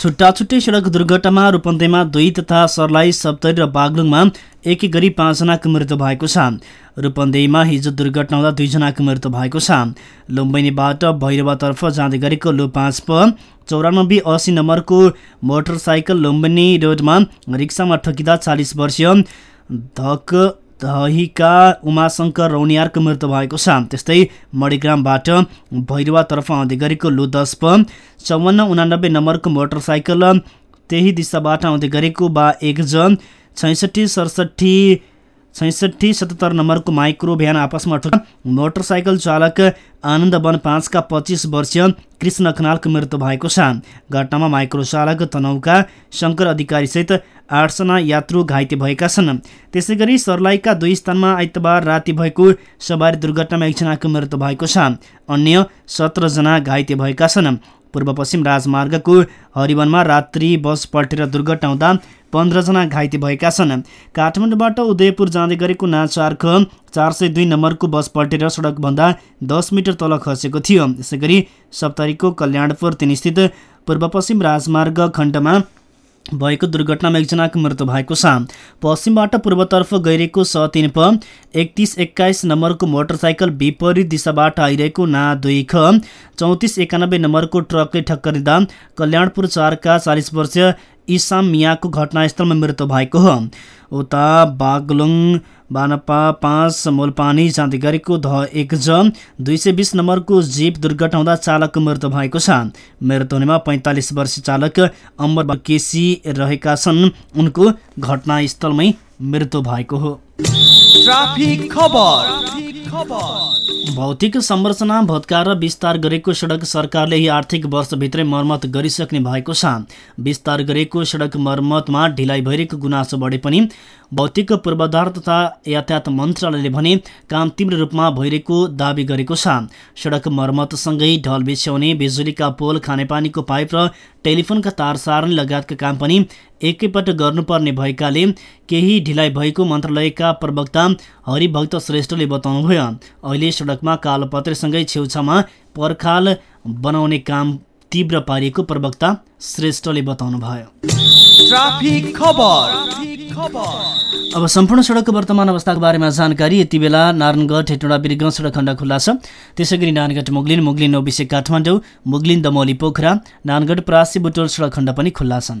छुट्टा छुट्टै सडक दुर्घटनामा रूपन्देहीमा दुई तथा सर्लाही सप्तरी र बागलुङमा एकै गरी पाँचजनाको मृत्यु भएको छ। रूपन्देहीमा हिजो दुर्घटना हुँदा दुईजनाको मृत्यु भएको छ। लुम्बिनीबाट भैरवातर्फ जाँदै गरेको लु पाँच प चौरानब्बे असी नम्बरको मोटरसाइकल लुम्बिनी रोडमा रिक्सामा ठकिँदा चालिस वर्षीय धक दहीका उमाशङ्कर रौनियारको मृत्यु भएको छ। त्यस्तै मणिग्रामबाट भैरवातर्फ आउँदै गरेको लु दस प चौवन्न उनानब्बे नम्बरको मोटरसाइकल त्यही दिशाबाट आउँदै गरेको बा एक ज छैसठी सडसठी छैसठी सतहत्तर नम्बरको माइक्रो भ्यान आपसमा ठोक मोटरसाइकल चालक आनन्द वन पाँचका पच्चिस वर्षीय कृष्ण खनालको मृत्यु भएको छ। घटनामा माइक्रो चालक तनहुका शङ्कर अधिकारीसहित आठजना यात्रु घाइते भएका छन्। त्यसै गरी सर्लाहीका दुई स्थानमा आइतबार राति भएको सवारी दुर्घटनामा एकजनाको मृत्यु भएको छ। अन्य सत्रजना घाइते भएका छन्। पूर्व पश्चिम राजमार्गको हरिवनमा रात्रि बस पल्टेर दुर्घटना हुँदा पन्ध्रजना घाइते भएका छन्। काठमाडौँबाट उदयपुर जाँदै गरेको नाचार्ख चार सय दुई नम्बरको बस पल्टेर सडकभन्दा दस मिटर तल खसेको थियो। यसै गरी सप्तरीको कल्याणपुर तिन स्थित पूर्व पश्चिम राजमार्ग खण्डमा भएको दुर्घटनामा एकजनाको मृत्यु भएको छ। पश्चिमबाट पूर्वतर्फ गइरहेको स तिन प एकतिस एक्काइस नम्बरको मोटरसाइकल विपरीत दिशाबाट आइरहेको ना दुई ख चौतिस एकानब्बे नम्बरको ट्रकले ठक्करिँदा कल्याणपुर चारका चालिस वर्षीय इसाम मियाको घटनास्थलमा मृत्यु भएको हो। उता बागलुङ बानपा पाँच मोलपानी जाँदै गरेको ध एक ज दुई सय बिस नम्बरको जीप दुर्घटना हुँदा चालकको मृत्यु भएको छ। मृत्यु हुनेमा पैँतालिस वर्षीय चालक अमर केसी रहेका छन्। उनको घटनास्थलमै मृत्यु भएको हो। ट्राफिक खबर। भौतिक संरचना भत्काएर विस्तार गरेको सडक सरकारले यही आर्थिक वर्षभित्रै मर्मत गरिसक्ने भएको छ। विस्तार गरेको सडक मर्मतमा ढिलाइ भइरहेको गुनासो बढे पनि भौतिक पूर्वाधार तथा यातायात मन्त्रालयले भने काम तीव्र रूपमा भइरहेको दावी गरेको छ। सडक मर्मतसँगै ढल बिछ्याउने बिजुलीका पोल खानेपानीको पाइप र टेलिफोनका तार सार्ने लगायतका काम पनि एकैपल्ट गर्नुपर्ने भएकाले केही ढिलाइ भएको मन्त्रालयका प्रवक्ता हरिभक्त श्रेष्ठले बताउनुभयो। अहिले सडकमा कालोपत्रेसँगै छेउछाउमा पर्खाल बनाउने काम तीव्र पारिएको प्रवक्ता श्रेष्ठले बताउनुभयो। ट्राफिक खबर। खबर अब सम्पूर्ण सडकको वर्तमान अवस्थाको बारेमा जानकारी। यति बेला नारायणगढ हेटौँडा बिरगञ्ज सडक खण्ड खुल्ला छ। त्यसै गरी नारायणगढ मुगलिन मुगलिन नौबिसे काठमाडौँ मुगलिन दमौली पोखरा नारायणगढ परासी बुटोल सडक खण्ड पनि खुल्ला छन्।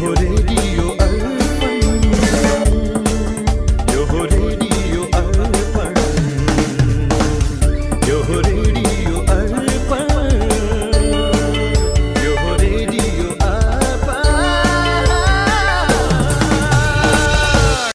already.